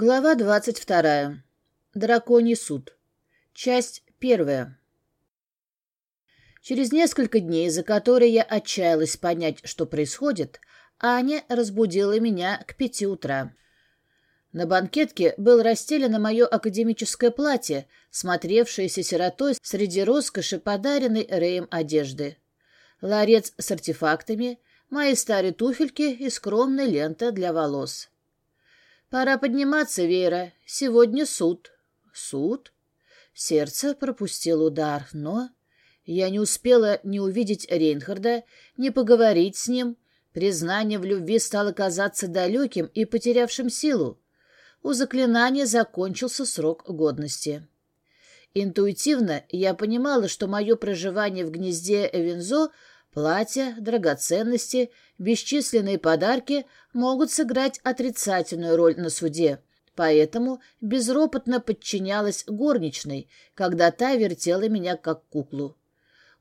Глава двадцать вторая. Драконий суд. Часть первая. Через несколько дней, за которые я отчаялась понять, что происходит, Аня разбудила меня к пяти утра. На банкетке был расстелено мое академическое платье, смотревшееся сиротой среди роскоши, подаренной Рэем одежды. Ларец с артефактами, мои старые туфельки и скромная лента для волос. «Пора подниматься, Вера. Сегодня суд». «Суд?» Сердце пропустило удар, но... Я не успела ни увидеть Рейнхарда, ни поговорить с ним. Признание в любви стало казаться далеким и потерявшим силу. У заклинания закончился срок годности. Интуитивно я понимала, что мое проживание в гнезде Эвензо Платья, драгоценности, бесчисленные подарки могут сыграть отрицательную роль на суде, поэтому безропотно подчинялась горничной, когда та вертела меня как куклу.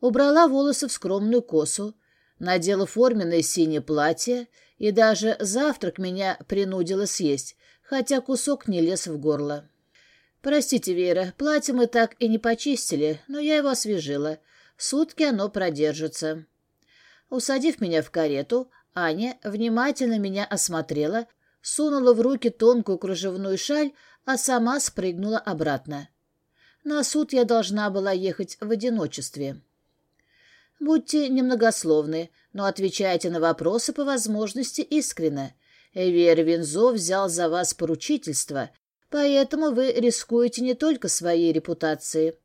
Убрала волосы в скромную косу, надела форменное синее платье и даже завтрак меня принудила съесть, хотя кусок не лез в горло. «Простите, Вера, платье мы так и не почистили, но я его освежила. Сутки оно продержится». Усадив меня в карету, Аня внимательно меня осмотрела, сунула в руки тонкую кружевную шаль, а сама спрыгнула обратно. На суд я должна была ехать в одиночестве. Будьте немногословны, но отвечайте на вопросы по возможности искренне. Эвер Винзо взял за вас поручительство, поэтому вы рискуете не только своей репутацией.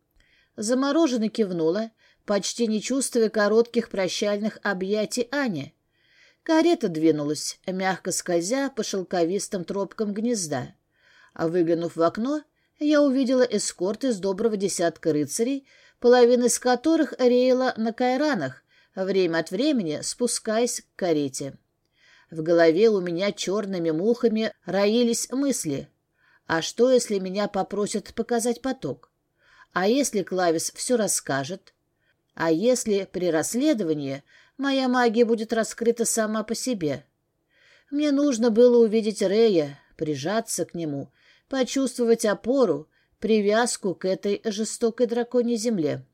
Замороженно кивнула, почти не чувствуя коротких прощальных объятий Ани. Карета двинулась, мягко скользя по шелковистым тропкам гнезда. А выглянув в окно, я увидела эскорт из доброго десятка рыцарей, половина из которых реяла на кайранах, время от времени спускаясь к карете. В голове у меня черными мухами роились мысли. А что, если меня попросят показать поток? А если Клавис все расскажет? А если при расследовании моя магия будет раскрыта сама по себе? Мне нужно было увидеть Рея, прижаться к нему, почувствовать опору, привязку к этой жестокой драконьей земле.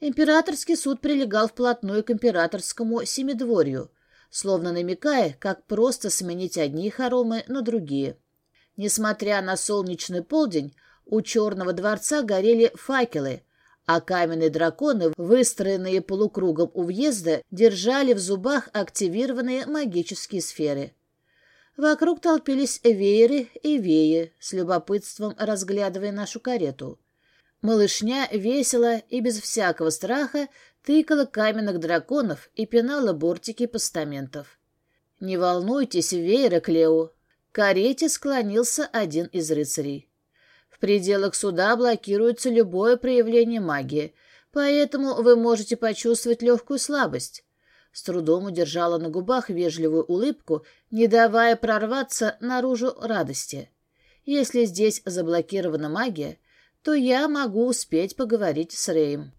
Императорский суд прилегал вплотную к императорскому семидворью, словно намекая, как просто сменить одни хоромы на другие. Несмотря на солнечный полдень, у Черного дворца горели факелы — а каменные драконы, выстроенные полукругом у въезда, держали в зубах активированные магические сферы. Вокруг толпились вееры и веи, с любопытством разглядывая нашу карету. Малышня весело и без всякого страха тыкала каменных драконов и пинала бортики постаментов. «Не волнуйтесь, веера, Клео!» К карете склонился один из рыцарей. Пределах суда блокируется любое проявление магии, поэтому вы можете почувствовать легкую слабость. С трудом удержала на губах вежливую улыбку, не давая прорваться наружу радости. Если здесь заблокирована магия, то я могу успеть поговорить с Рэем.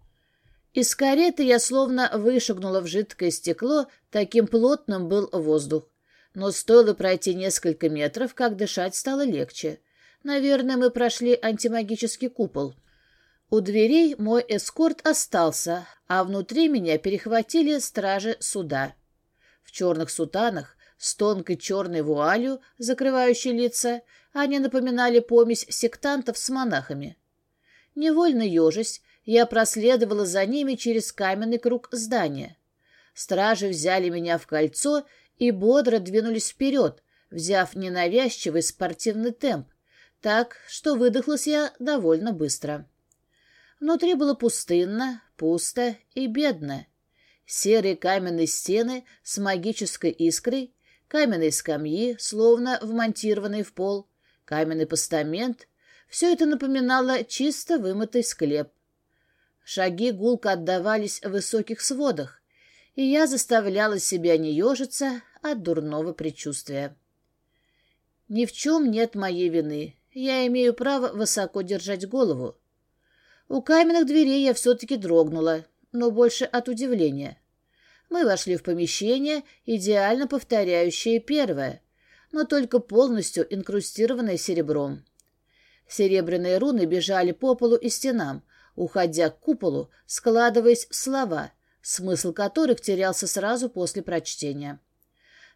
Из кареты я словно вышагнула в жидкое стекло, таким плотным был воздух. Но стоило пройти несколько метров, как дышать стало легче. Наверное, мы прошли антимагический купол. У дверей мой эскорт остался, а внутри меня перехватили стражи суда. В черных сутанах, с тонкой черной вуалью, закрывающей лица, они напоминали помесь сектантов с монахами. Невольно ежась, я проследовала за ними через каменный круг здания. Стражи взяли меня в кольцо и бодро двинулись вперед, взяв ненавязчивый спортивный темп, так что выдохлась я довольно быстро. Внутри было пустынно, пусто и бедно. Серые каменные стены с магической искрой, каменные скамьи, словно вмонтированные в пол, каменный постамент — все это напоминало чисто вымытый склеп. Шаги гулко отдавались в высоких сводах, и я заставляла себя не ежиться от дурного предчувствия. Ни в чем нет моей вины, я имею право высоко держать голову. У каменных дверей я все-таки дрогнула, но больше от удивления. Мы вошли в помещение, идеально повторяющее первое, но только полностью инкрустированное серебром. Серебряные руны бежали по полу и стенам, уходя к куполу, складываясь в слова, смысл которых терялся сразу после прочтения.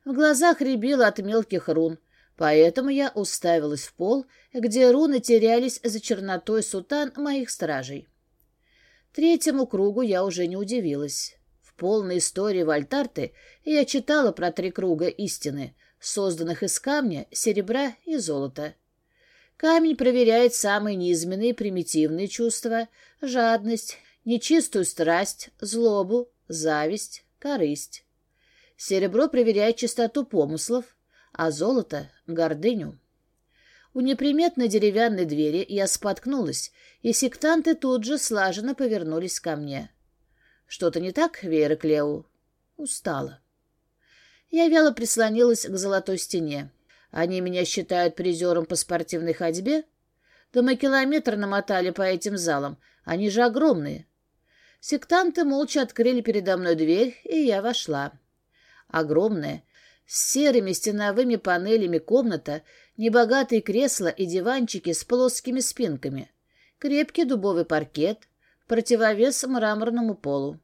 В глазах рябило от мелких рун, поэтому я уставилась в пол, где руны терялись за чернотой сутан моих стражей. Третьему кругу я уже не удивилась. В полной истории Вальтарты я читала про три круга истины, созданных из камня, серебра и золота. Камень проверяет самые низменные примитивные чувства, жадность, нечистую страсть, злобу, зависть, корысть. Серебро проверяет чистоту помыслов, а золото — гордыню. У неприметной деревянной двери я споткнулась, и сектанты тут же слаженно повернулись ко мне. «Что-то не так, Вера Клеу?» «Устала». Я вяло прислонилась к золотой стене. Они меня считают призером по спортивной ходьбе? Да мы километр намотали по этим залам. Они же огромные. Сектанты молча открыли передо мной дверь, и я вошла. Огромная, с серыми стеновыми панелями комната, небогатые кресла и диванчики с плоскими спинками, крепкий дубовый паркет, противовес мраморному полу.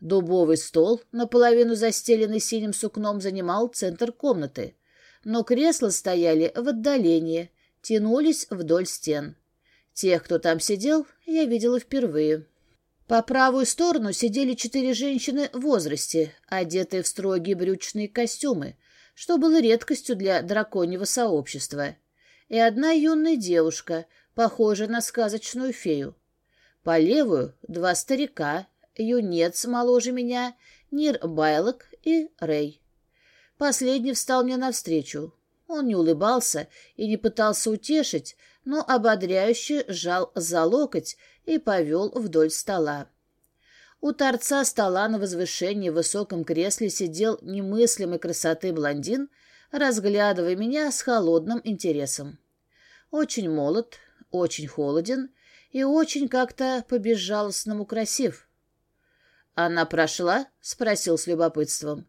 Дубовый стол, наполовину застеленный синим сукном, занимал центр комнаты, но кресла стояли в отдалении, тянулись вдоль стен. Тех, кто там сидел, я видела впервые. По правую сторону сидели четыре женщины в возрасте, одетые в строгие брючные костюмы, что было редкостью для драконьего сообщества, и одна юная девушка, похожая на сказочную фею. По левую — два старика, юнец моложе меня, Нир Байлок и Рэй. Последний встал мне навстречу. Он не улыбался и не пытался утешить, но ободряюще сжал за локоть и повел вдоль стола. У торца стола на возвышении в высоком кресле сидел немыслимой красоты блондин, разглядывая меня с холодным интересом. Очень молод, очень холоден и очень как-то по-безжалостному красив. «Она прошла?» — спросил с любопытством.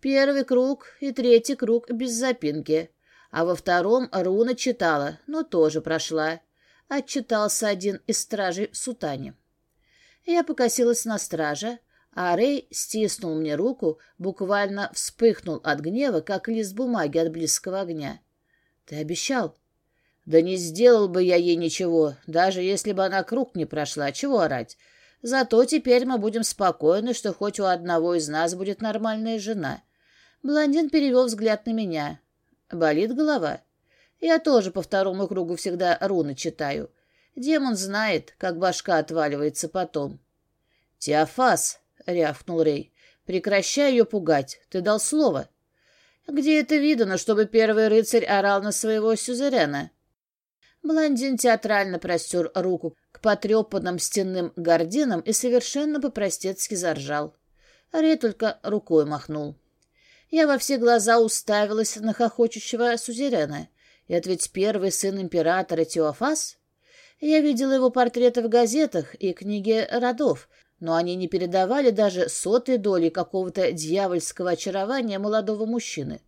«Первый круг и третий круг без запинки, а во втором руна читала, но тоже прошла», — отчитался один из стражей в сутане. Я покосилась на стража, а Рэй стиснул мне руку, буквально вспыхнул от гнева, как лист бумаги от близкого огня. «Ты обещал?» «Да не сделал бы я ей ничего, даже если бы она круг не прошла. Чего орать? Зато теперь мы будем спокойны, что хоть у одного из нас будет нормальная жена». Блондин перевел взгляд на меня. «Болит голова?» «Я тоже по второму кругу всегда руны читаю. Демон знает, как башка отваливается потом. «Теофас!» — рявкнул Рей. «Прекращай ее пугать. Ты дал слово». «Где это видано, чтобы первый рыцарь орал на своего сюзерена?» Блондин театрально простер руку к потрепанным стенным гординам и совершенно по-простецки заржал. Рей только рукой махнул. Я во все глаза уставилась на хохочущего сюзерена. Это ведь первый сын императора Теофас? Я видела его портреты в газетах и книге родов, но они не передавали даже сотой доли какого-то дьявольского очарования молодого мужчины.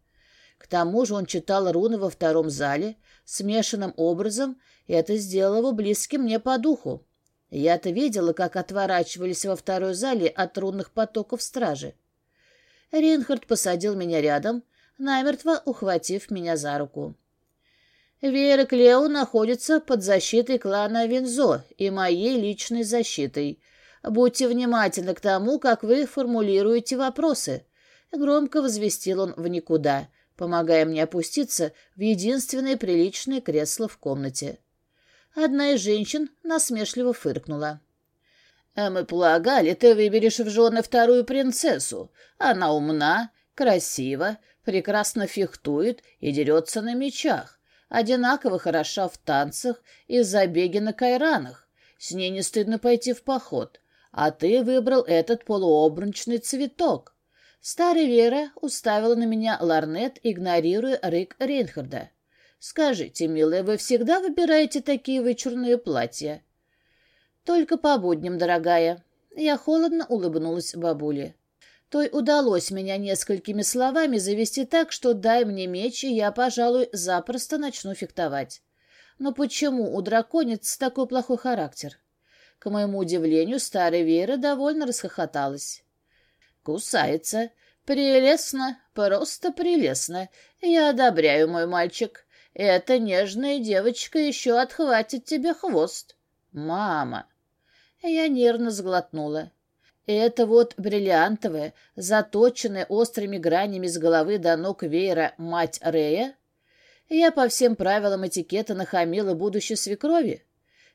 К тому же он читал руны во втором зале, смешанным образом, и это сделало его близким мне по духу. Я-то видела, как отворачивались во второй зале от рунных потоков стражи. Ринхард посадил меня рядом, намертво ухватив меня за руку. Вера Клео находится под защитой клана Винзо и моей личной защитой. Будьте внимательны к тому, как вы формулируете вопросы. Громко возвестил он в никуда, помогая мне опуститься в единственное приличное кресло в комнате. Одна из женщин насмешливо фыркнула. «А мы полагали, ты выберешь в жены вторую принцессу. Она умна, красива, прекрасно фехтует и дерется на мечах одинаково хороша в танцах и забеге на кайранах. С ней не стыдно пойти в поход. А ты выбрал этот полуобручный цветок. Старая Вера уставила на меня ларнет, игнорируя рык Рейнхарда. «Скажите, милая, вы всегда выбираете такие вычурные платья?» «Только по будням, дорогая». Я холодно улыбнулась бабуле. Той удалось меня несколькими словами завести так, что дай мне меч, и я, пожалуй, запросто начну фехтовать. Но почему у драконец такой плохой характер? К моему удивлению, старая Вера довольно расхохоталась. «Кусается. Прелестно, просто прелестно. Я одобряю, мой мальчик. Эта нежная девочка еще отхватит тебе хвост. Мама!» Я нервно сглотнула. Это вот бриллиантовая, заточенная острыми гранями с головы до ног веера мать Рея? Я по всем правилам этикета нахамила будущей свекрови.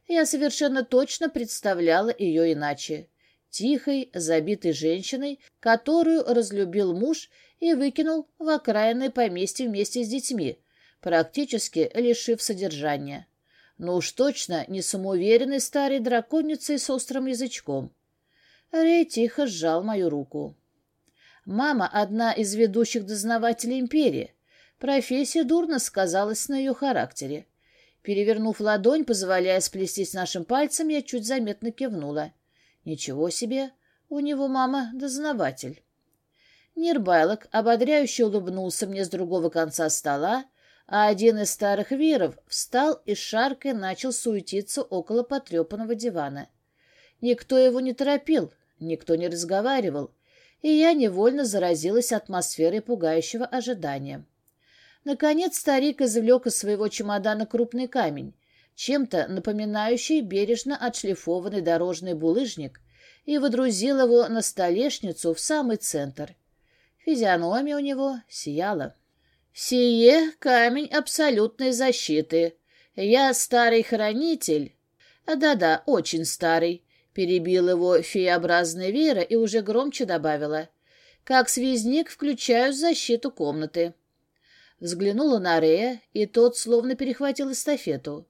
Я совершенно точно представляла ее иначе. Тихой, забитой женщиной, которую разлюбил муж и выкинул в окраинное поместье вместе с детьми, практически лишив содержания. Но уж точно не самоуверенной старой драконицей с острым язычком. Рэй тихо сжал мою руку. Мама — одна из ведущих дознавателей империи. Профессия дурно сказалась на ее характере. Перевернув ладонь, позволяя сплестись нашим пальцем, я чуть заметно кивнула. Ничего себе, у него мама дознаватель. Нирбайлок ободряюще улыбнулся мне с другого конца стола, а один из старых виров встал и шаркой начал суетиться около потрепанного дивана. Никто его не торопил, никто не разговаривал, и я невольно заразилась атмосферой пугающего ожидания. Наконец старик извлек из своего чемодана крупный камень, чем-то напоминающий бережно отшлифованный дорожный булыжник, и водрузил его на столешницу в самый центр. Физиономия у него сияла. «Сие — камень абсолютной защиты. Я старый хранитель. Да-да, очень старый. Перебил его фееобразная Вера и уже громче добавила. «Как связник включаю защиту комнаты». Взглянула на Рея, и тот словно перехватил эстафету.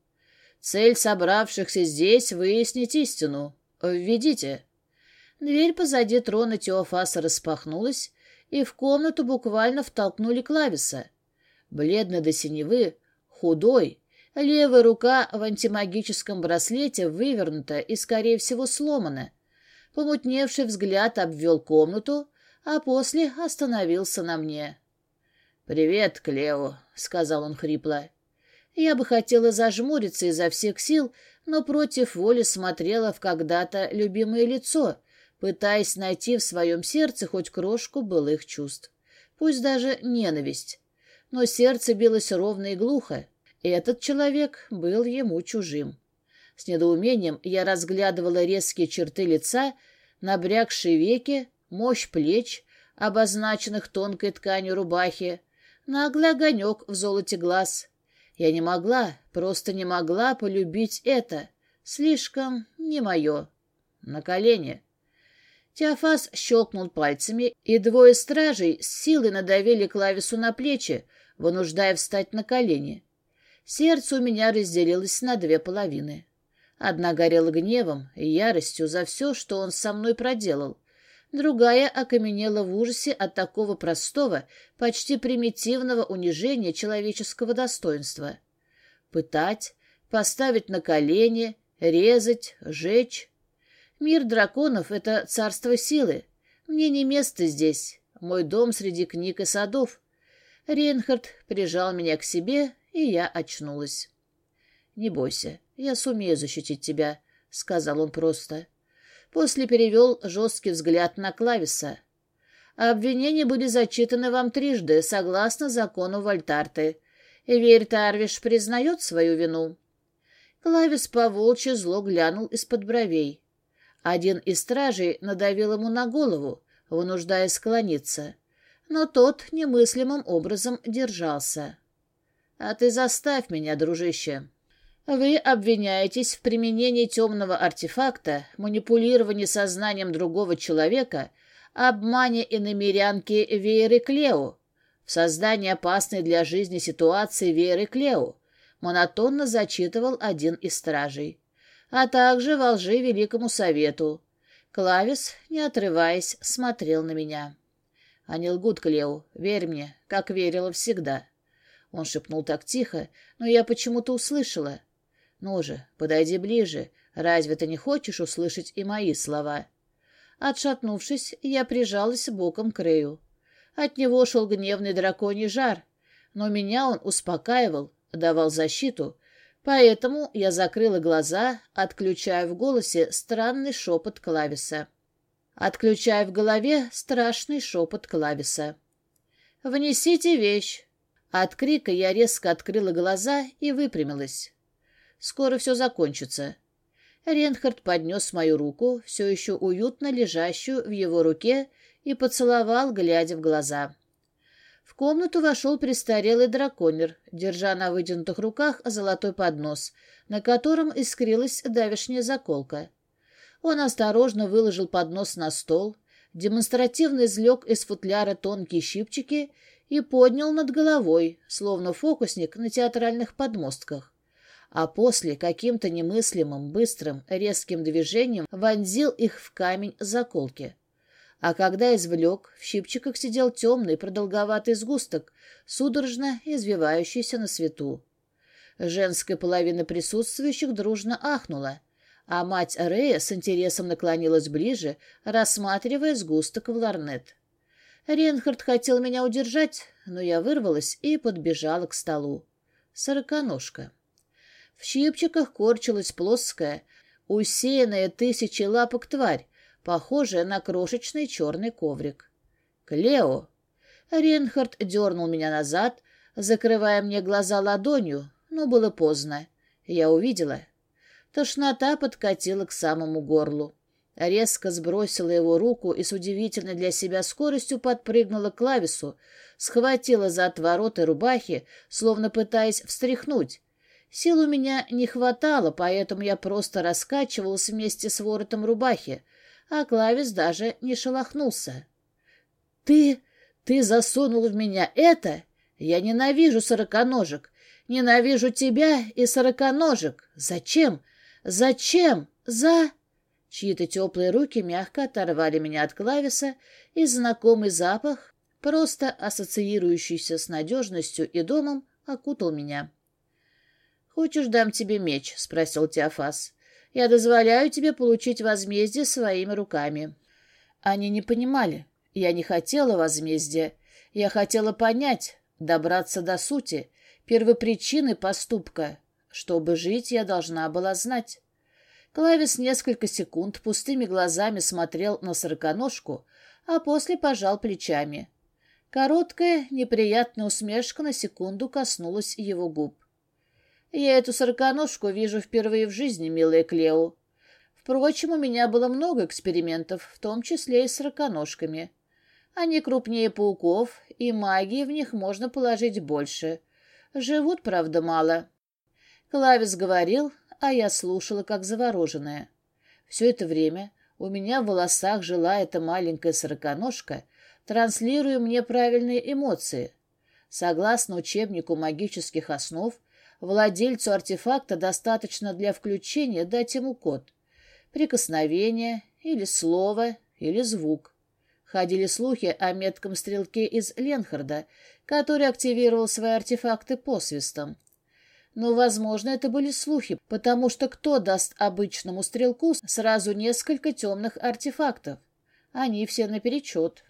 «Цель собравшихся здесь — выяснить истину. Введите». Дверь позади трона Теофаса распахнулась, и в комнату буквально втолкнули Клависа. Бледный до синевы, худой, Левая рука в антимагическом браслете вывернута и, скорее всего, сломана. Помутневший взгляд обвел комнату, а после остановился на мне. «Привет, Клео», — сказал он хрипло. Я бы хотела зажмуриться изо всех сил, но против воли смотрела в когда-то любимое лицо, пытаясь найти в своем сердце хоть крошку былых чувств. Пусть даже ненависть. Но сердце билось ровно и глухо. Этот человек был ему чужим. С недоумением я разглядывала резкие черты лица, набрякшие веки, мощь плеч, обозначенных тонкой тканью рубахи, наглый огонек в золоте глаз. Я не могла, просто не могла полюбить это. Слишком не мое. На колени. Теофас щелкнул пальцами, и двое стражей с силой надавили клавису на плечи, вынуждая встать на колени. Сердце у меня разделилось на две половины. Одна горела гневом и яростью за все, что он со мной проделал. Другая окаменела в ужасе от такого простого, почти примитивного унижения человеческого достоинства. Пытать, поставить на колени, резать, жечь. Мир драконов — это царство силы. Мне не место здесь, мой дом среди книг и садов. Рейнхард прижал меня к себе и я очнулась. «Не бойся, я сумею защитить тебя», — сказал он просто. После перевел жесткий взгляд на Клависа. «Обвинения были зачитаны вам трижды, согласно закону Вольтарты. Верь Тарвиш признает свою вину». Клавис поволчьи зло глянул из-под бровей. Один из стражей надавил ему на голову, вынуждая склониться, но тот немыслимым образом держался. А ты заставь меня, дружище. Вы обвиняетесь в применении темного артефакта, манипулировании сознанием другого человека, обмане и намерянке Вееры Клео, в создании опасной для жизни ситуации Вееры Клео, монотонно зачитывал один из стражей, а также во лжи Великому Совету. Клавис, не отрываясь, смотрел на меня. «Они лгут, Клео, верь мне, как верила всегда». Он шепнул так тихо, но я почему-то услышала. «Ну же, подойди ближе. Разве ты не хочешь услышать и мои слова?» Отшатнувшись, я прижалась боком к Рэю. От него шел гневный драконий жар, но меня он успокаивал, давал защиту, поэтому я закрыла глаза, отключая в голосе странный шепот Клависа. Отключая в голове страшный шепот Клависа. «Внесите вещь!» От крика я резко открыла глаза и выпрямилась. «Скоро все закончится». Ренхард поднес мою руку, все еще уютно лежащую в его руке, и поцеловал, глядя в глаза. В комнату вошел престарелый драконер, держа на вытянутых руках золотой поднос, на котором искрилась давешняя заколка. Он осторожно выложил поднос на стол, демонстративно извлек из футляра тонкие щипчики и поднял над головой, словно фокусник на театральных подмостках. А после каким-то немыслимым, быстрым, резким движением вонзил их в камень заколки. А когда извлек, в щипчиках сидел темный продолговатый сгусток, судорожно извивающийся на свету. Женская половина присутствующих дружно ахнула, а мать Рея с интересом наклонилась ближе, рассматривая сгусток в ларнет. Ренхард хотел меня удержать, но я вырвалась и подбежала к столу. Сороконожка. В щипчиках корчилась плоская, усеянная тысячи лапок тварь, похожая на крошечный черный коврик. «Клео!» Ренхард дернул меня назад, закрывая мне глаза ладонью, но было поздно. Я увидела. Тошнота подкатила к самому горлу резко сбросила его руку и с удивительной для себя скоростью подпрыгнула к клавису, схватила за отвороты рубахи, словно пытаясь встряхнуть. Сил у меня не хватало, поэтому я просто раскачивалась вместе с воротом рубахи, а Клавис даже не шелохнулся. «Ты... ты засунул в меня это? Я ненавижу сороконожек. Ненавижу тебя и сороконожек. Зачем? Зачем? За...» Чьи-то теплые руки мягко оторвали меня от клависа, и знакомый запах, просто ассоциирующийся с надежностью и домом, окутал меня. «Хочешь, дам тебе меч?» — спросил Теофас. «Я дозволяю тебе получить возмездие своими руками». Они не понимали. Я не хотела возмездия. Я хотела понять, добраться до сути, первопричины поступка. Чтобы жить, я должна была знать. Клавис несколько секунд пустыми глазами смотрел на сороконожку, а после пожал плечами. Короткая, неприятная усмешка на секунду коснулась его губ. «Я эту сороконожку вижу впервые в жизни, милая Клео. Впрочем, у меня было много экспериментов, в том числе и с сороконожками. Они крупнее пауков, и магии в них можно положить больше. Живут, правда, мало». Клавис говорил, а я слушала, как завороженная. Все это время у меня в волосах жила эта маленькая сороконожка, транслируя мне правильные эмоции. Согласно учебнику магических основ, владельцу артефакта достаточно для включения дать ему код. Прикосновение или слово, или звук. Ходили слухи о метком стрелке из Ленхарда, который активировал свои артефакты посвистом. Но, возможно, это были слухи, потому что кто даст обычному стрелку сразу несколько темных артефактов? Они все наперечет.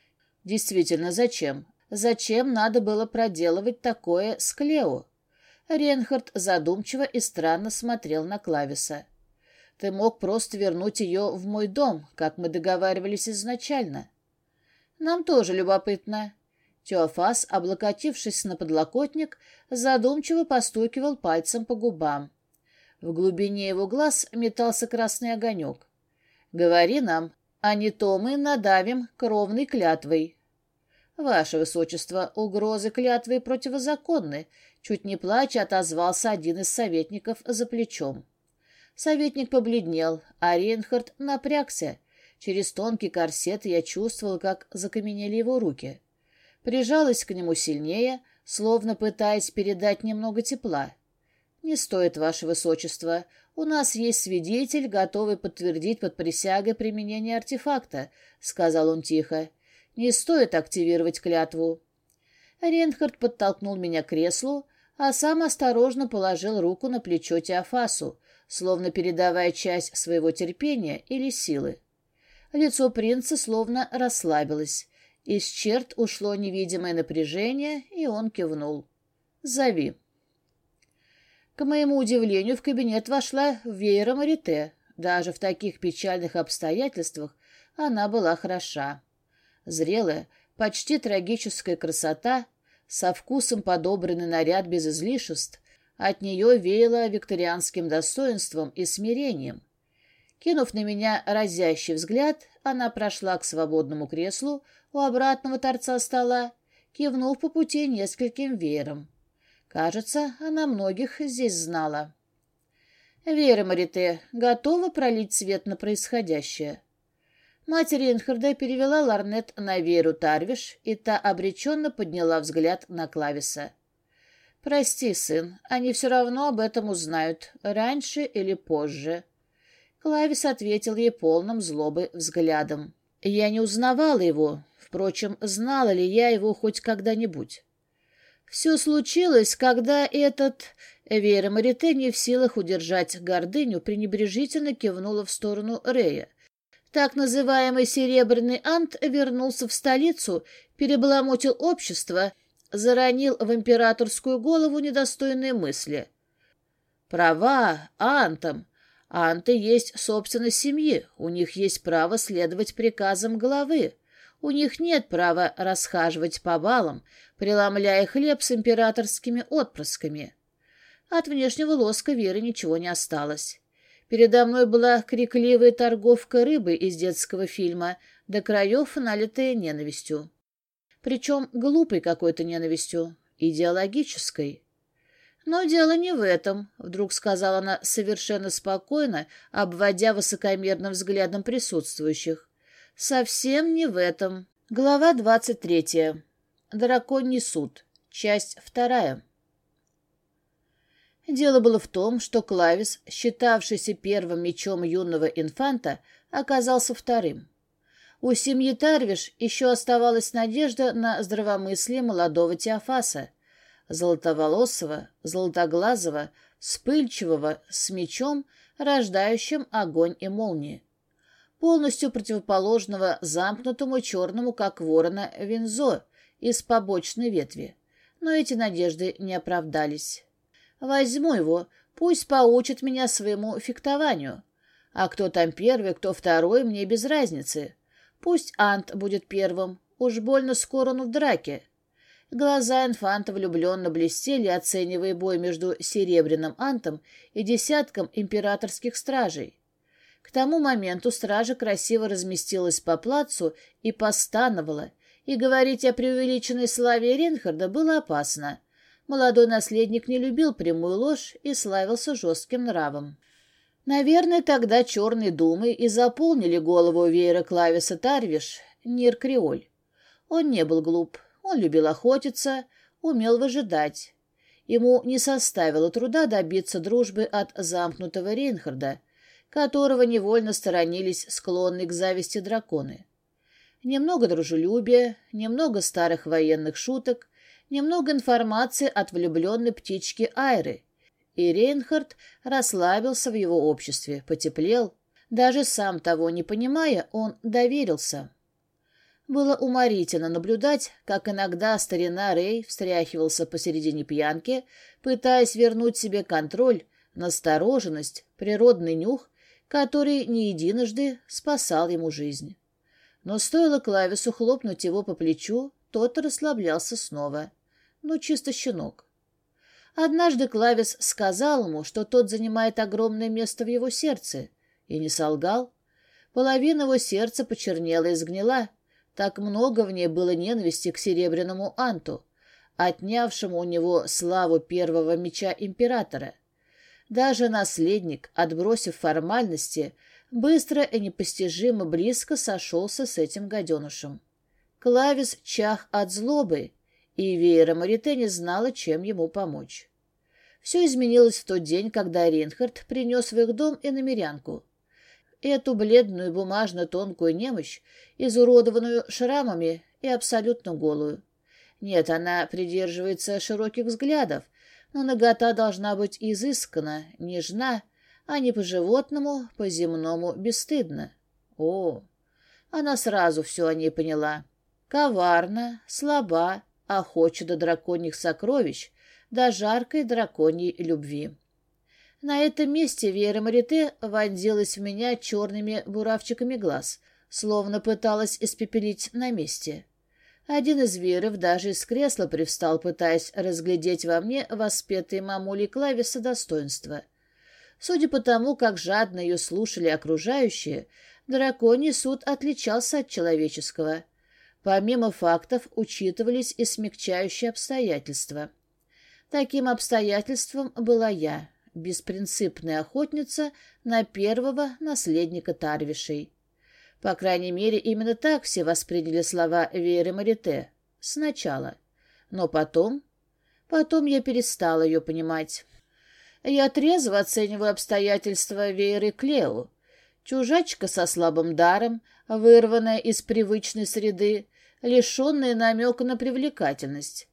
Действительно, зачем? Зачем надо было проделывать такое с Клео? Ренхард задумчиво и странно смотрел на Клависа. Ты мог просто вернуть ее в мой дом, как мы договаривались изначально. Нам тоже любопытно. Теофас, облокотившись на подлокотник, задумчиво постукивал пальцем по губам. В глубине его глаз метался красный огонек. «Говори нам, а не то мы надавим кровной клятвой». «Ваше Высочество, угрозы клятвы противозаконны», — чуть не плача отозвался один из советников за плечом. Советник побледнел, а Рейнхард напрягся. Через тонкий корсет я чувствовал, как закаменели его руки прижалась к нему сильнее, словно пытаясь передать немного тепла. «Не стоит, Ваше Высочество. У нас есть свидетель, готовый подтвердить под присягой применение артефакта», — сказал он тихо. «Не стоит активировать клятву». Ренхард подтолкнул меня к креслу, а сам осторожно положил руку на плечо Теофасу, словно передавая часть своего терпения или силы. Лицо принца словно расслабилось. Из черт ушло невидимое напряжение, и он кивнул. «Зови». К моему удивлению, в кабинет вошла Вейра Марите. Даже в таких печальных обстоятельствах она была хороша. Зрелая, почти трагическая красота, со вкусом подобранный наряд без излишеств, от нее веяло викторианским достоинством и смирением. Кинув на меня разящий взгляд, она прошла к свободному креслу у обратного торца стола, кивнув по пути нескольким веером. Кажется, она многих здесь знала. «Вера Марите, готова пролить свет на происходящее?» Мать Ринхарда перевела ларнет на Веру Тарвиш, и та обреченно подняла взгляд на Клависа. «Прости, сын, они все равно об этом узнают, раньше или позже». Клавис ответил ей полным злобы взглядом. «Я не узнавала его. Впрочем, знала ли я его хоть когда-нибудь?» Все случилось, когда этот... Вера Марите не в силах удержать гордыню, пренебрежительно кивнула в сторону Рея. Так называемый Серебряный Ант вернулся в столицу, перебаламутил общество, заронил в императорскую голову недостойные мысли. Права Антам. Анты есть собственность семьи, у них есть право следовать приказам главы. У них нет права расхаживать по балам, преломляя хлеб с императорскими отпрысками. От внешнего лоска Веры ничего не осталось. Передо мной была крикливая торговка рыбы из детского фильма, до краев налитая ненавистью. Причем глупой какой-то ненавистью, идеологической. Но дело не в этом, — вдруг сказала она совершенно спокойно, обводя высокомерным взглядом присутствующих. Совсем не в этом. Глава двадцать третья. Драконий суд. Часть вторая. Дело было в том, что Клавис, считавшийся первым мечом юного инфанта, оказался вторым. У семьи Тарвиш еще оставалась надежда на здравомыслие молодого Теофаса, золотоволосого, золотоглазого, вспыльчивого, с мечом, рождающим огонь и молнии полностью противоположного замкнутому черному, как ворона, Винзо из побочной ветви. Но эти надежды не оправдались. Возьму его, пусть поучит меня своему фехтованию. А кто там первый, кто второй, мне без разницы. Пусть Ант будет первым, уж больно скоро он в драке. Глаза инфанта влюбленно блестели, оценивая бой между Серебряным Антом и десятком императорских стражей. К тому моменту стража красиво разместилась по плацу и постановала, и говорить о преувеличенной славе Ренхарда было опасно. Молодой наследник не любил прямую ложь и славился жестким нравом. Наверное, тогда черные думы и заполнили голову веера Клависа Тарвиш, Нир Креоль. Он не был глуп, он любил охотиться, умел выжидать. Ему не составило труда добиться дружбы от замкнутого Рейнхарда, которого невольно сторонились склонные к зависти драконы. Немного дружелюбия, немного старых военных шуток, немного информации от влюбленной птички Айры. И Рейнхард расслабился в его обществе, потеплел. Даже сам того не понимая, он доверился. Было уморительно наблюдать, как иногда старина Рей встряхивался посередине пьянки, пытаясь вернуть себе контроль, настороженность, природный нюх который не единожды спасал ему жизнь. Но стоило Клавису хлопнуть его по плечу, тот расслаблялся снова. Ну, чисто щенок. Однажды Клавис сказал ему, что тот занимает огромное место в его сердце, и не солгал. Половина его сердца почернела и сгнила. Так много в ней было ненависти к серебряному Анту, отнявшему у него славу первого меча императора — даже наследник, отбросив формальности, быстро и непостижимо близко сошелся с этим гаденышем. Клавис чах от злобы, и Веера Марите не знала, чем ему помочь. Все изменилось в тот день, когда Ринхард принес в их дом и намерянку. Эту бледную бумажно-тонкую немощь, изуродованную шрамами и абсолютно голую. Нет, она придерживается широких взглядов, но нагота должна быть изыскана, нежна, а не по-животному, по-земному бесстыдна. О, Она сразу все о ней поняла. Коварна, слаба, охоча до драконьих сокровищ, до жаркой драконьей любви. На этом месте Вера Марите вонзилась в меня черными буравчиками глаз, словно пыталась испепелить на месте. Один из Веров даже из кресла привстал, пытаясь разглядеть во мне воспетые мамулей клависы достоинства. Судя по тому, как жадно ее слушали окружающие, драконий суд отличался от человеческого. Помимо фактов учитывались и смягчающие обстоятельства. Таким обстоятельством была я, беспринципная охотница на первого наследника Тарвишей. По крайней мере, именно так все восприняли слова Веры Марите. Сначала. Но потом... Потом я перестала ее понимать. Я трезво оцениваю обстоятельства Веры Клео. Чужачка со слабым даром, вырванная из привычной среды, лишенная намека на привлекательность.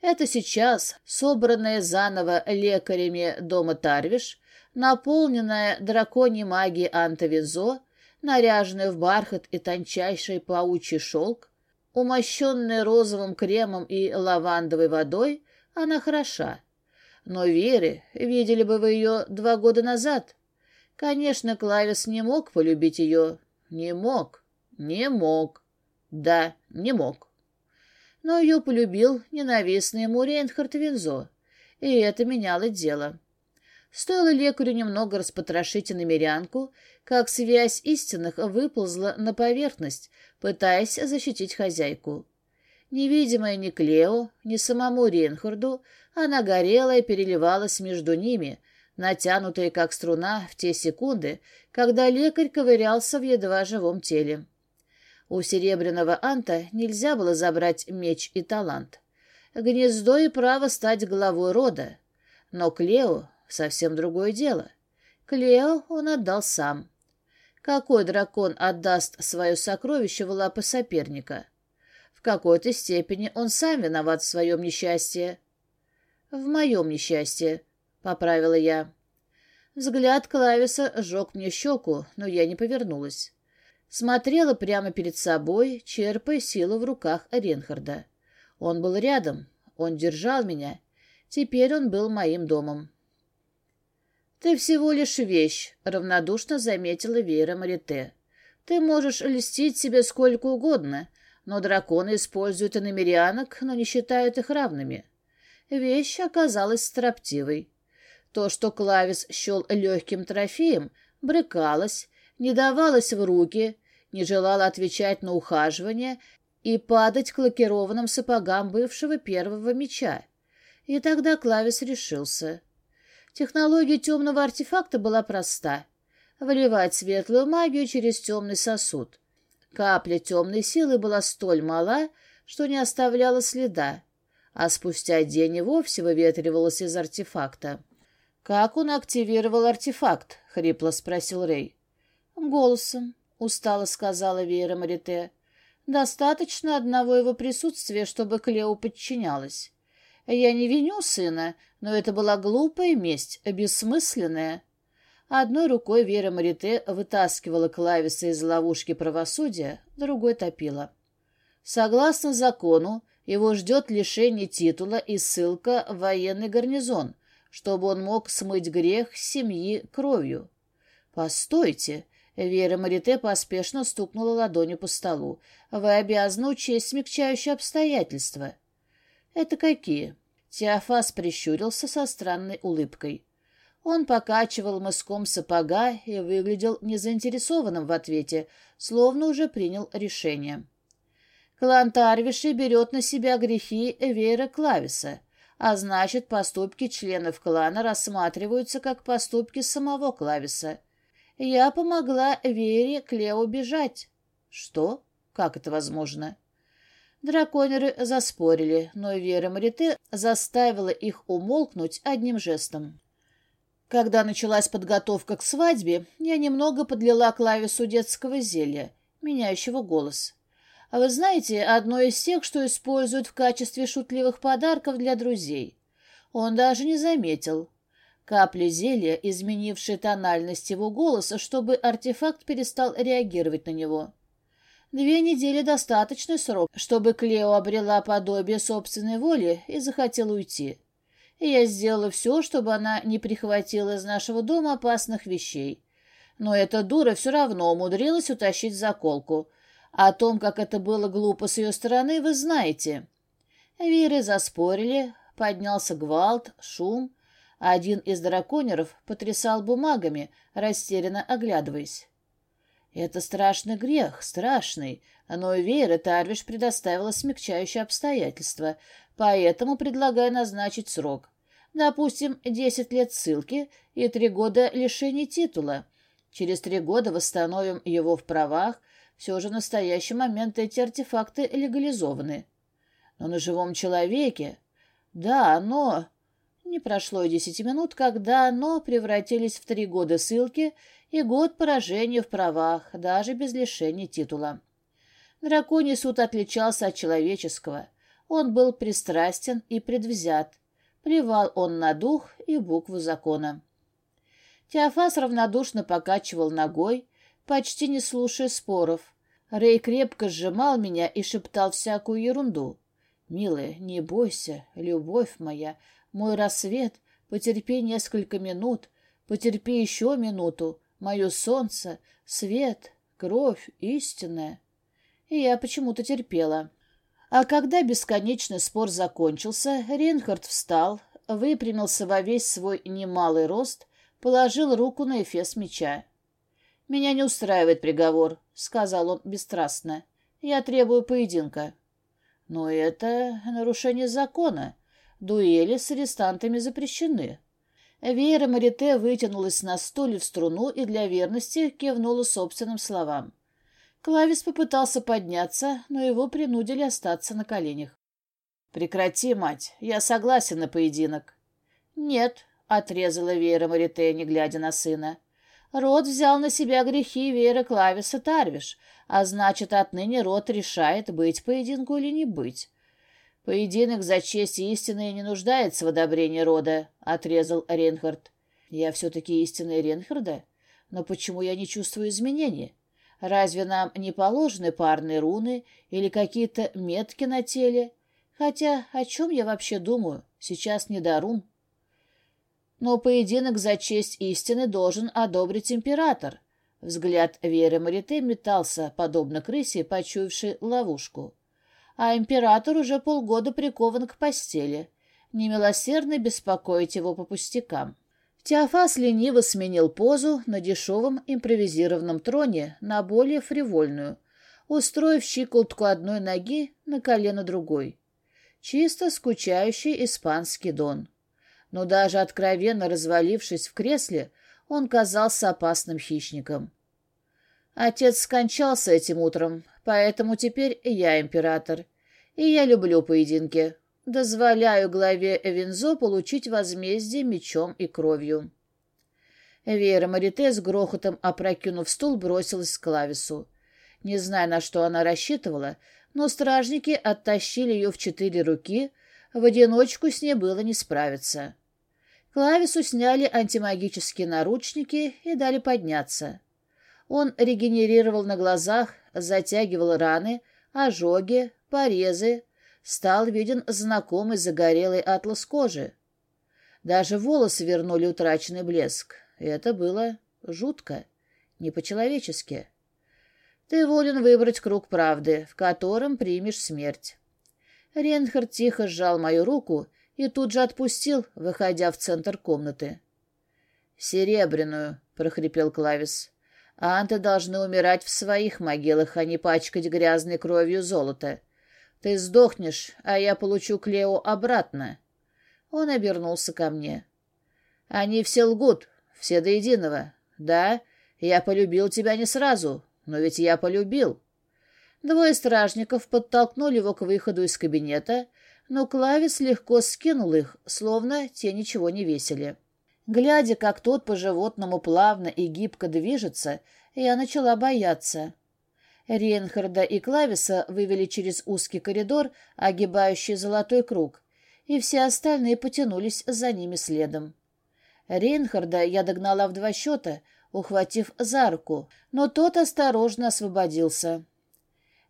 Это сейчас, собранная заново лекарями дома Тарвиш, наполненная драконьей магией Антовизо, наряженная в бархат и тончайший паучий шелк, умощенная розовым кремом и лавандовой водой, она хороша. Но Вере, видели бы вы ее два года назад. Конечно, Клавис не мог полюбить ее. Не мог. Не мог. Да, не мог. Но ее полюбил ненавистный ему Рейнхард Винзо, и это меняло дело. Стоило лекарю немного распотрошить иномерянку, как связь истинных выползла на поверхность, пытаясь защитить хозяйку. Невидимая ни Клео, ни самому Рейнхарду, она горела и переливалась между ними, натянутая как струна в те секунды, когда лекарь ковырялся в едва живом теле. У серебряного анта нельзя было забрать меч и талант. Гнездо и право стать главой рода. Но Клео — совсем другое дело. Клео он отдал сам. Какой дракон отдаст свое сокровище в лапы соперника? В какой-то степени он сам виноват в своем несчастье. — В моем несчастье, — поправила я. Взгляд Клависа сжег мне щеку, но я не повернулась. Смотрела прямо перед собой, черпая силу в руках Ренхарда. Он был рядом, он держал меня. Теперь он был моим домом. «Ты всего лишь вещь», — равнодушно заметила Вера Марите. «Ты можешь льстить себе сколько угодно, но драконы используют иномерянок, но не считают их равными». Вещь оказалась строптивой. То, что Клавис счел легким трофеем, брыкалась, не давалась в руки, не желала отвечать на ухаживание и падать к лакированным сапогам бывшего первого меча. И тогда Клавис решился. Технология темного артефакта была проста — вливать светлую магию через темный сосуд. Капля темной силы была столь мала, что не оставляла следа, а спустя день и вовсе выветривалась из артефакта. «Как он активировал артефакт?» — хрипло спросил Рэй. «Голосом», устало сказала Вера Марите. Достаточно одного его присутствия, чтобы Клео подчинялась. Я не виню сына, но это была глупая месть, бессмысленная. Одной рукой Вера Марите вытаскивала клависы из ловушки правосудия, другой топила. Согласно закону, его ждет лишение титула и ссылка в военный гарнизон, чтобы он мог смыть грех семьи кровью. «Постойте!» Вера Марите поспешно стукнула ладонью по столу. «Вы обязаны учесть смягчающие обстоятельства». «Это какие?» Теофас прищурился со странной улыбкой. Он покачивал мыском сапога и выглядел незаинтересованным в ответе, словно уже принял решение. Клан Тарвиши берет на себя грехи Вера Клависа, а значит, поступки членов клана рассматриваются как поступки самого Клависа — я помогла Вере Клео бежать. Что? Как это возможно? Драконеры заспорили, но Вера Марите заставила их умолкнуть одним жестом. Когда началась подготовка к свадьбе, я немного подлила клавису детского зелья, меняющего голос. А вы знаете, одно из тех, что используют в качестве шутливых подарков для друзей. Он даже не заметил. Капли зелья, изменившие тональность его голоса, чтобы артефакт перестал реагировать на него. Две недели — достаточный срок, чтобы Клео обрела подобие собственной воли и захотела уйти. И я сделала все, чтобы она не прихватила из нашего дома опасных вещей. Но эта дура все равно умудрилась утащить заколку. О том, как это было глупо с ее стороны, вы знаете. Виры заспорили, поднялся гвалт, шум. Один из драконеров потрясал бумагами, растерянно оглядываясь. Это страшный грех, страшный, но Вейра Тарвиш предоставила смягчающее обстоятельство, поэтому предлагаю назначить срок. Допустим, десять лет ссылки и три года лишения титула. Через три года восстановим его в правах, все же в настоящий момент эти артефакты легализованы. Но на живом человеке... Да, но... Не прошло и десяти минут, когда оно превратились в три года ссылки и год поражения в правах, даже без лишения титула. Драконий суд отличался от человеческого. Он был пристрастен и предвзят. Плевал он на дух и букву закона. Теофас равнодушно покачивал ногой, почти не слушая споров. Рэй крепко сжимал меня и шептал всякую ерунду. «Милая, не бойся, любовь моя, мой рассвет, потерпи несколько минут, потерпи еще минуту, мое солнце, свет, кровь истинная. И я почему-то терпела. А когда бесконечный спор закончился, Ренхард встал, выпрямился во весь свой немалый рост, положил руку на эфес меча. «Меня не устраивает приговор», — сказал он бесстрастно. «Я требую поединка». «Но это нарушение закона. Дуэли с арестантами запрещены». Вера Марите вытянулась на стуле в струну и для верности кивнула собственным словам. Клавис попытался подняться, но его принудили остаться на коленях. «Прекрати, мать, я согласен на поединок». «Нет», — отрезала Вера Марите, не глядя на сына. «Род взял на себя грехи Веры Клависа Тарвиш, а значит, отныне род решает, быть поединку или не быть. «Поединок за честь истины не нуждается в одобрении рода», — отрезал Ренхард. «Я все-таки истинный Ренхарда? Но почему я не чувствую изменений? Разве нам не положены парные руны или какие-то метки на теле? Хотя о чем я вообще думаю? Сейчас не до рун». «Но поединок за честь истины должен одобрить император». Взгляд Веры Марите метался, подобно крысе, почуявшей ловушку а император уже полгода прикован к постели. Немилосердно беспокоить его по пустякам. Теофас лениво сменил позу на дешевом импровизированном троне на более фривольную, устроив щиколотку одной ноги на колено другой. Чисто скучающий испанский дон. Но даже откровенно развалившись в кресле, он казался опасным хищником. Отец скончался этим утром, поэтому теперь я император, и я люблю поединки. Дозволяю главе Эвензо получить возмездие мечом и кровью. Вера Марите с грохотом опрокинув стул бросилась к клавису. Не зная, на что она рассчитывала, но стражники оттащили ее в четыре руки, в одиночку с ней было не справиться. Клавису сняли антимагические наручники и дали подняться. Он регенерировал на глазах, затягивал раны, ожоги, порезы, стал виден знакомый загорелый атлас кожи. Даже волосы вернули утраченный блеск. Это было жутко, не по-человечески. Ты волен выбрать круг правды, в котором примешь смерть. Ренхард тихо сжал мою руку и тут же отпустил, выходя в центр комнаты. «Серебряную», — прохрипел Клавис. «Анты должны умирать в своих могилах, а не пачкать грязной кровью золото. Ты сдохнешь, а я получу Клео обратно. Он обернулся ко мне. Они все лгут, все до единого. Да, я полюбил тебя не сразу, но ведь я полюбил. Двое стражников подтолкнули его к выходу из кабинета, но Клавис легко скинул их, словно те ничего не весили. Глядя, как тот по-животному плавно и гибко движется, я начала бояться. Рейнхарда и Клависа вывели через узкий коридор, огибающий золотой круг, и все остальные потянулись за ними следом. Рейнхарда я догнала в два счета, ухватив за руку, но тот осторожно освободился.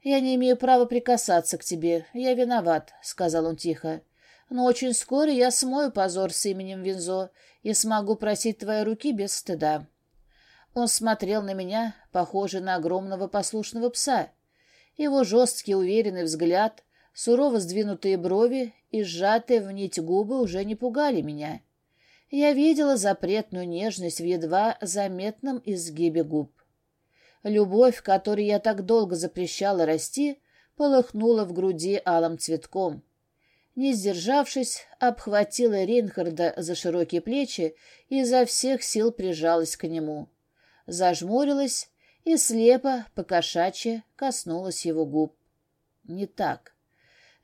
«Я не имею права прикасаться к тебе. Я виноват», — сказал он тихо. «Но очень скоро я смою позор с именем Винзо и смогу просить твоей руки без стыда». Он смотрел на меня, похожий на огромного послушного пса. Его жесткий уверенный взгляд, сурово сдвинутые брови и сжатые в нить губы уже не пугали меня. Я видела запретную нежность в едва заметном изгибе губ. Любовь, которой я так долго запрещала расти, полыхнула в груди алым цветком. Не сдержавшись, обхватила Рейнхарда за широкие плечи и изо всех сил прижалась к нему. Зажмурилась и слепо, покошачьи, коснулась его губ. Не так.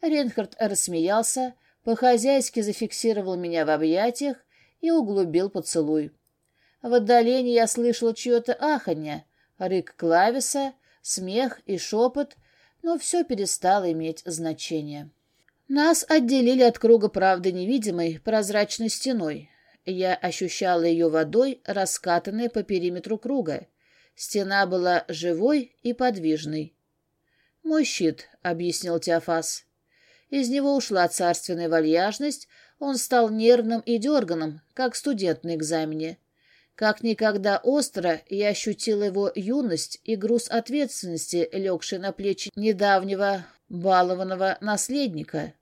Рейнхард рассмеялся, по-хозяйски зафиксировал меня в объятиях и углубил поцелуй. В отдалении я слышала чье-то аханье, рык клависа, смех и шепот, но все перестало иметь значение. Нас отделили от круга правды невидимой прозрачной стеной. Я ощущала ее водой, раскатанной по периметру круга. Стена была живой и подвижной. «Мой щит», — объяснил Теофас. Из него ушла царственная вальяжность, он стал нервным и дерганым, как студент на экзамене. Как никогда остро я ощутила его юность и груз ответственности, легший на плечи недавнего балованного наследника.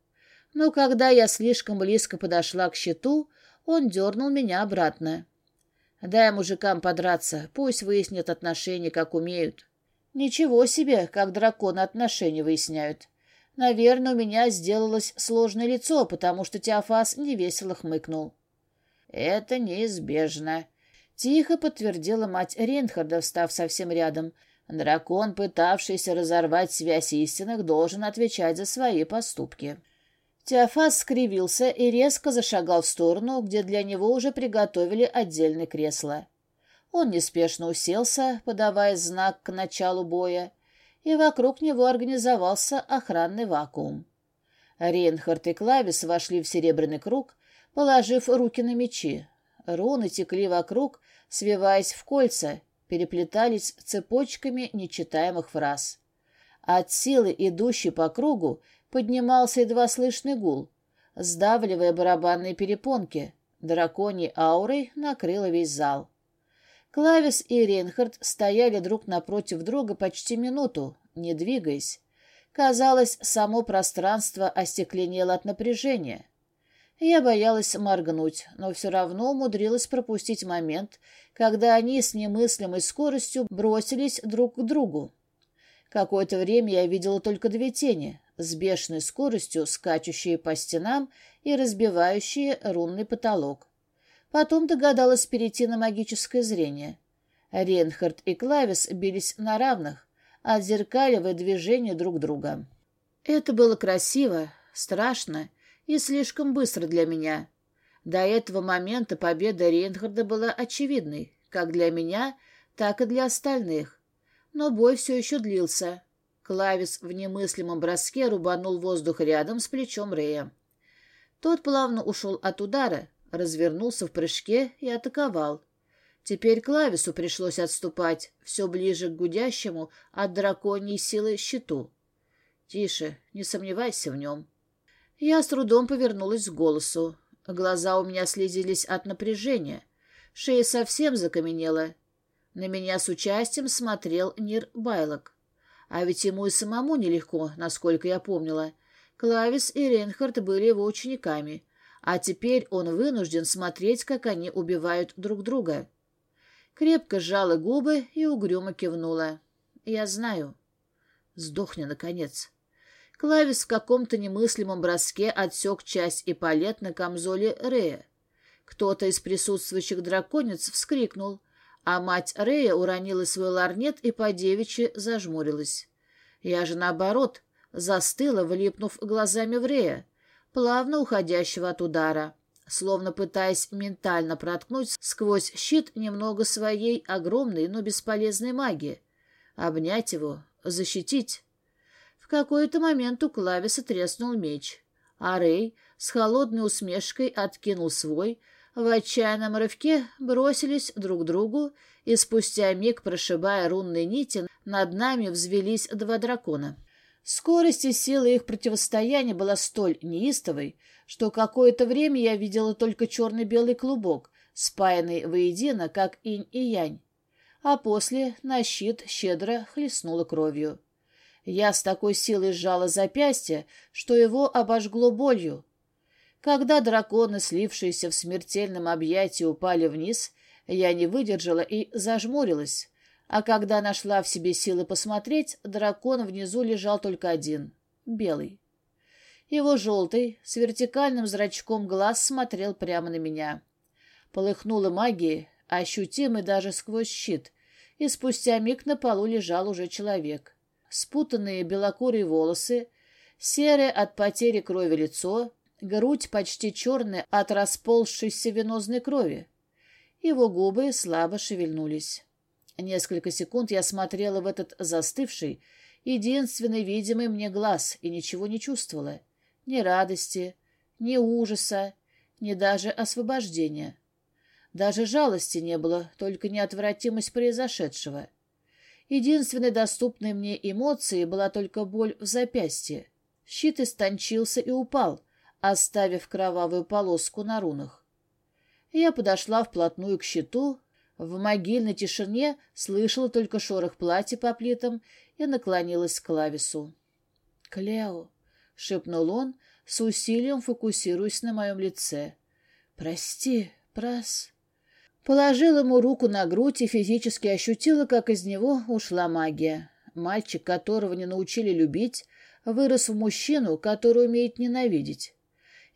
Но когда я слишком близко подошла к щиту, он дернул меня обратно. «Дай мужикам подраться, пусть выяснят отношения, как умеют». «Ничего себе, как драконы отношения выясняют». Наверное, у меня сделалось сложное лицо, потому что Теофас невесело хмыкнул. «Это неизбежно», Тихо подтвердила мать Рейнхарда, встав совсем рядом. Дракон, пытавшийся разорвать связь истинных, должен отвечать за свои поступки. Теофас скривился и резко зашагал в сторону, где для него уже приготовили отдельное кресло. Он неспешно уселся, подавая знак к началу боя, и вокруг него организовался охранный вакуум. Рейнхард и Клавис вошли в серебряный круг, положив руки на мечи. Руны текли вокруг, свиваясь в кольца, переплетались цепочками нечитаемых фраз. От силы, идущей по кругу, поднимался едва слышный гул, сдавливая барабанные перепонки. Драконьей аурой накрыло весь зал. Клавис и Рейнхард стояли друг напротив друга почти минуту, не двигаясь. Казалось, само пространство остекленело от напряжения. Я боялась моргнуть, но все равно умудрилась пропустить момент, когда они с немыслимой скоростью бросились друг к другу. Какое-то время я видела только две тени, с бешеной скоростью скачущие по стенам и разбивающие рунный потолок. Потом догадалась перейти на магическое зрение. Ренхард и Клавис бились на равных, отзеркаливая движения друг друга. Это было красиво, страшно и слишком быстро для меня. До этого момента победа Рейнхарда была очевидной, как для меня, так и для остальных. Но бой все еще длился. Клавис в немыслимом броске рубанул воздух рядом с плечом Рея. Тот плавно ушел от удара, развернулся в прыжке и атаковал. Теперь Клавису пришлось отступать, все ближе к гудящему от драконьей силы щиту. «Тише, не сомневайся в нем», я с трудом повернулась к голосу. Глаза у меня слезились от напряжения. Шея совсем закаменела. На меня с участием смотрел Нир Байлок. А ведь ему и самому нелегко, насколько я помнила. Клавис и Рейнхард были его учениками, а теперь он вынужден смотреть, как они убивают друг друга. Крепко сжала губы и угрюмо кивнула. «Я знаю. Сдохни, наконец». Клавис в каком-то немыслимом броске отсек часть эполет на камзоле Рея. Кто-то из присутствующих драконец вскрикнул, а мать Рея уронила свой ларнет и по девичьи зажмурилась. Я же, наоборот, застыла, влипнув глазами в Рея, плавно уходящего от удара, словно пытаясь ментально проткнуть сквозь щит немного своей огромной, но бесполезной магии, обнять его, защитить. В какой-то момент у Клависа треснул меч, а Рэй с холодной усмешкой откинул свой, в отчаянном рывке бросились друг к другу, и спустя миг, прошибая рунные нити, над нами взвелись два дракона — Скорость и сила их противостояния была столь неистовой, что какое-то время я видела только черно-белый клубок, спаянный воедино, как инь и янь, а после на щит щедро хлестнула кровью. Я с такой силой сжала запястье, что его обожгло болью. Когда драконы, слившиеся в смертельном объятии, упали вниз, я не выдержала и зажмурилась. А когда нашла в себе силы посмотреть, дракон внизу лежал только один — белый. Его желтый, с вертикальным зрачком глаз смотрел прямо на меня. Полыхнула магия, ощутимый даже сквозь щит, и спустя миг на полу лежал уже человек. Спутанные белокурые волосы, серое от потери крови лицо, грудь почти черная от расползшейся венозной крови. Его губы слабо шевельнулись. Несколько секунд я смотрела в этот застывший, единственный видимый мне глаз и ничего не чувствовала. Ни радости, ни ужаса, ни даже освобождения. Даже жалости не было, только неотвратимость произошедшего. Единственной доступной мне эмоцией была только боль в запястье. Щит истончился и упал, оставив кровавую полоску на рунах. Я подошла вплотную к щиту, в могильной тишине слышала только шорох платья по плитам и наклонилась к клавису. «Клео!» — шепнул он, с усилием фокусируясь на моем лице. «Прости, прос...» Положила ему руку на грудь и физически ощутила, как из него ушла магия. Мальчик, которого не научили любить, вырос в мужчину, который умеет ненавидеть.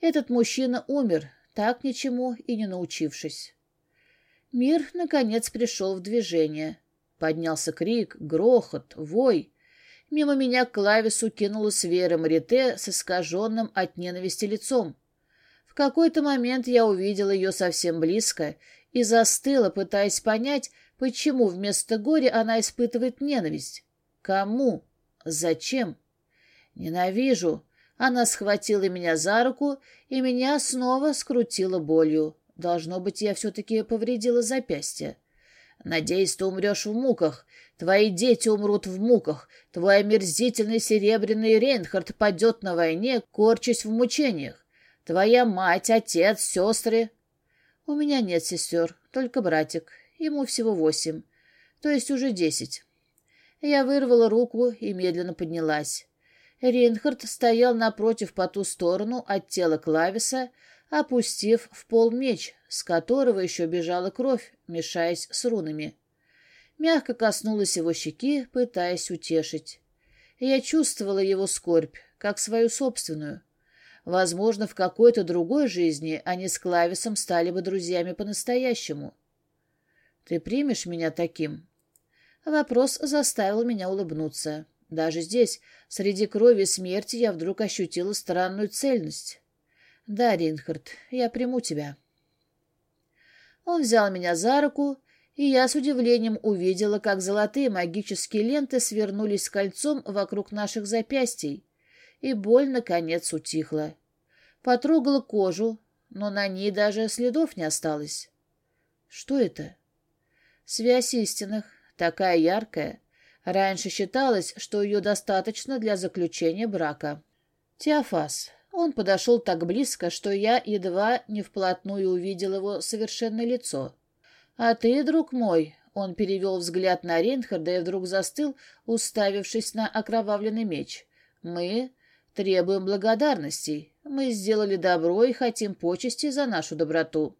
Этот мужчина умер, так ничему и не научившись. Мир, наконец, пришел в движение. Поднялся крик, грохот, вой. Мимо меня к клавису кинулась Вера Марите с искаженным от ненависти лицом. В какой-то момент я увидела ее совсем близко и застыла, пытаясь понять, почему вместо горя она испытывает ненависть. Кому? Зачем? Ненавижу. Она схватила меня за руку, и меня снова скрутила болью. Должно быть, я все-таки повредила запястье. Надеюсь, ты умрешь в муках. Твои дети умрут в муках. Твой омерзительный серебряный Рейнхард падет на войне, корчась в мучениях. Твоя мать, отец, сестры у меня нет сестер, только братик. Ему всего восемь, то есть уже десять. Я вырвала руку и медленно поднялась. Рейнхард стоял напротив по ту сторону от тела Клависа, опустив в пол меч, с которого еще бежала кровь, мешаясь с рунами. Мягко коснулась его щеки, пытаясь утешить. Я чувствовала его скорбь, как свою собственную. Возможно, в какой-то другой жизни они с Клависом стали бы друзьями по-настоящему. «Ты примешь меня таким?» Вопрос заставил меня улыбнуться. Даже здесь, среди крови и смерти, я вдруг ощутила странную цельность. «Да, Ринхард, я приму тебя». Он взял меня за руку, и я с удивлением увидела, как золотые магические ленты свернулись кольцом вокруг наших запястий, и боль, наконец, утихла. Потрогала кожу, но на ней даже следов не осталось. Что это? Связь истинных, такая яркая. Раньше считалось, что ее достаточно для заключения брака. Теофас. Он подошел так близко, что я едва не вплотную увидел его совершенное лицо. «А ты, друг мой», — он перевел взгляд на Рейнхарда и вдруг застыл, уставившись на окровавленный меч. «Мы требуем благодарностей. Мы сделали добро и хотим почести за нашу доброту».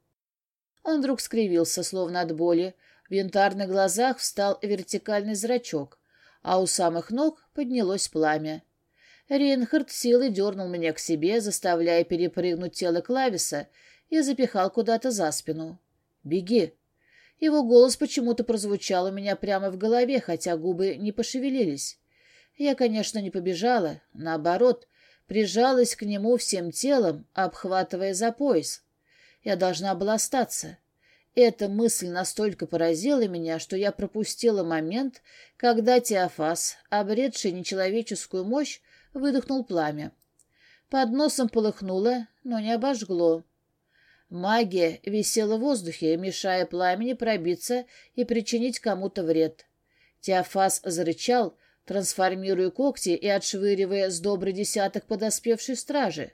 Он вдруг скривился, словно от боли. В янтарных глазах встал вертикальный зрачок, а у самых ног поднялось пламя. Рейнхард силой дернул меня к себе, заставляя перепрыгнуть тело Клависа, и запихал куда-то за спину. «Беги!» Его голос почему-то прозвучал у меня прямо в голове, хотя губы не пошевелились. Я, конечно, не побежала, наоборот, прижалась к нему всем телом, обхватывая за пояс. Я должна была остаться. Эта мысль настолько поразила меня, что я пропустила момент, когда Теофас, обретший нечеловеческую мощь, выдохнул пламя. Под носом полыхнуло, но не обожгло. Магия висела в воздухе, мешая пламени пробиться и причинить кому-то вред. Теофас зарычал, трансформируя когти и отшвыривая с добрый десяток подоспевшей стражи.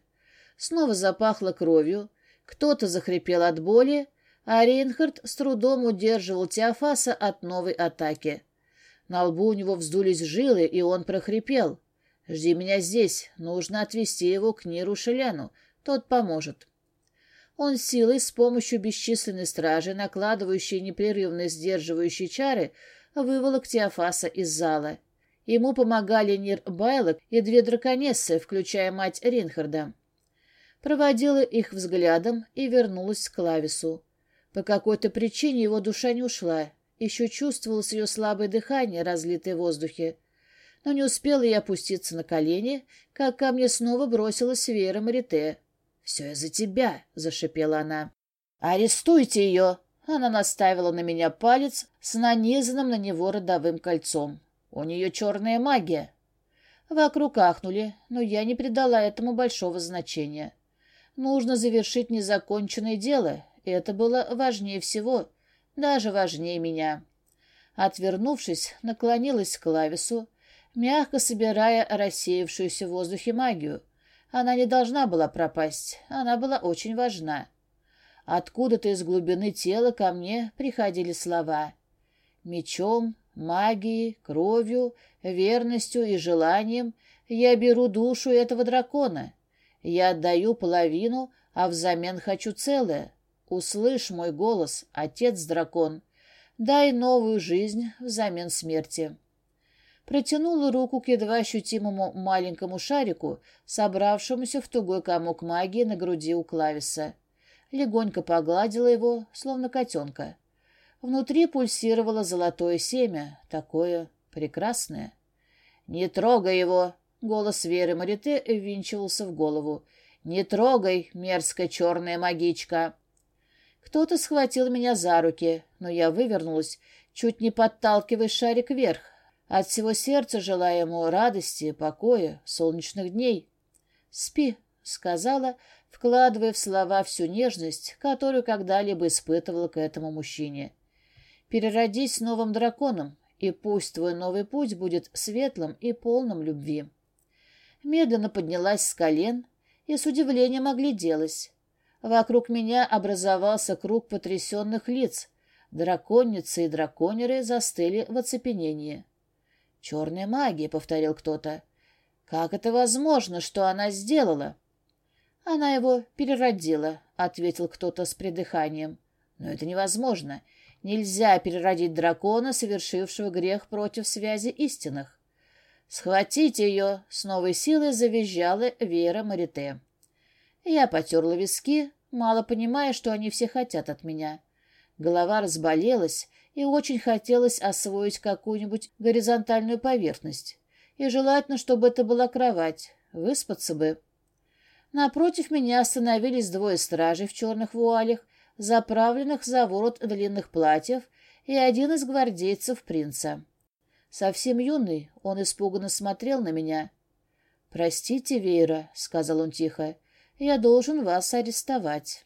Снова запахло кровью, кто-то захрипел от боли, а Рейнхард с трудом удерживал Теофаса от новой атаки. На лбу у него вздулись жилы, и он прохрипел. «Жди меня здесь, нужно отвезти его к Ниру Шеляну, тот поможет». Он силой с помощью бесчисленной стражи, накладывающей непрерывно сдерживающие чары, выволок Теофаса из зала. Ему помогали Нир Байлок и две драконессы, включая мать Ринхарда. Проводила их взглядом и вернулась к Клавису. По какой-то причине его душа не ушла. Еще чувствовалось ее слабое дыхание, разлитое в воздухе. Но не успела я опуститься на колени, как ко мне снова бросилась Вера Марите. «Все из-за тебя», — зашипела она. «Арестуйте ее!» Она наставила на меня палец с нанизанным на него родовым кольцом. «У нее черная магия». Вокруг ахнули, но я не придала этому большого значения. Нужно завершить незаконченное дело, это было важнее всего, даже важнее меня. Отвернувшись, наклонилась к клавису, мягко собирая рассеявшуюся в воздухе магию — она не должна была пропасть, она была очень важна. Откуда-то из глубины тела ко мне приходили слова. Мечом, магией, кровью, верностью и желанием я беру душу этого дракона. Я отдаю половину, а взамен хочу целое. Услышь мой голос, отец-дракон. Дай новую жизнь взамен смерти протянула руку к едва ощутимому маленькому шарику, собравшемуся в тугой комок магии на груди у Клависа. Легонько погладила его, словно котенка. Внутри пульсировало золотое семя, такое прекрасное. «Не трогай его!» — голос Веры Марите ввинчивался в голову. «Не трогай, мерзкая черная магичка!» Кто-то схватил меня за руки, но я вывернулась, чуть не подталкивая шарик вверх, от всего сердца желаю ему радости, покоя, солнечных дней. «Спи», — сказала, вкладывая в слова всю нежность, которую когда-либо испытывала к этому мужчине. «Переродись новым драконом, и пусть твой новый путь будет светлым и полным любви». Медленно поднялась с колен и с удивлением огляделась. Вокруг меня образовался круг потрясенных лиц. Драконницы и драконеры застыли в оцепенении. «Черная магия», — повторил кто-то. «Как это возможно, что она сделала?» «Она его переродила», — ответил кто-то с придыханием. «Но это невозможно. Нельзя переродить дракона, совершившего грех против связи истинных». «Схватите ее!» — с новой силой завизжала Вера Марите. Я потерла виски, мало понимая, что они все хотят от меня. Голова разболелась, и очень хотелось освоить какую-нибудь горизонтальную поверхность. И желательно, чтобы это была кровать. Выспаться бы. Напротив меня остановились двое стражей в черных вуалях, заправленных за ворот длинных платьев, и один из гвардейцев принца. Совсем юный, он испуганно смотрел на меня. «Простите, Вейра», — сказал он тихо, — «я должен вас арестовать».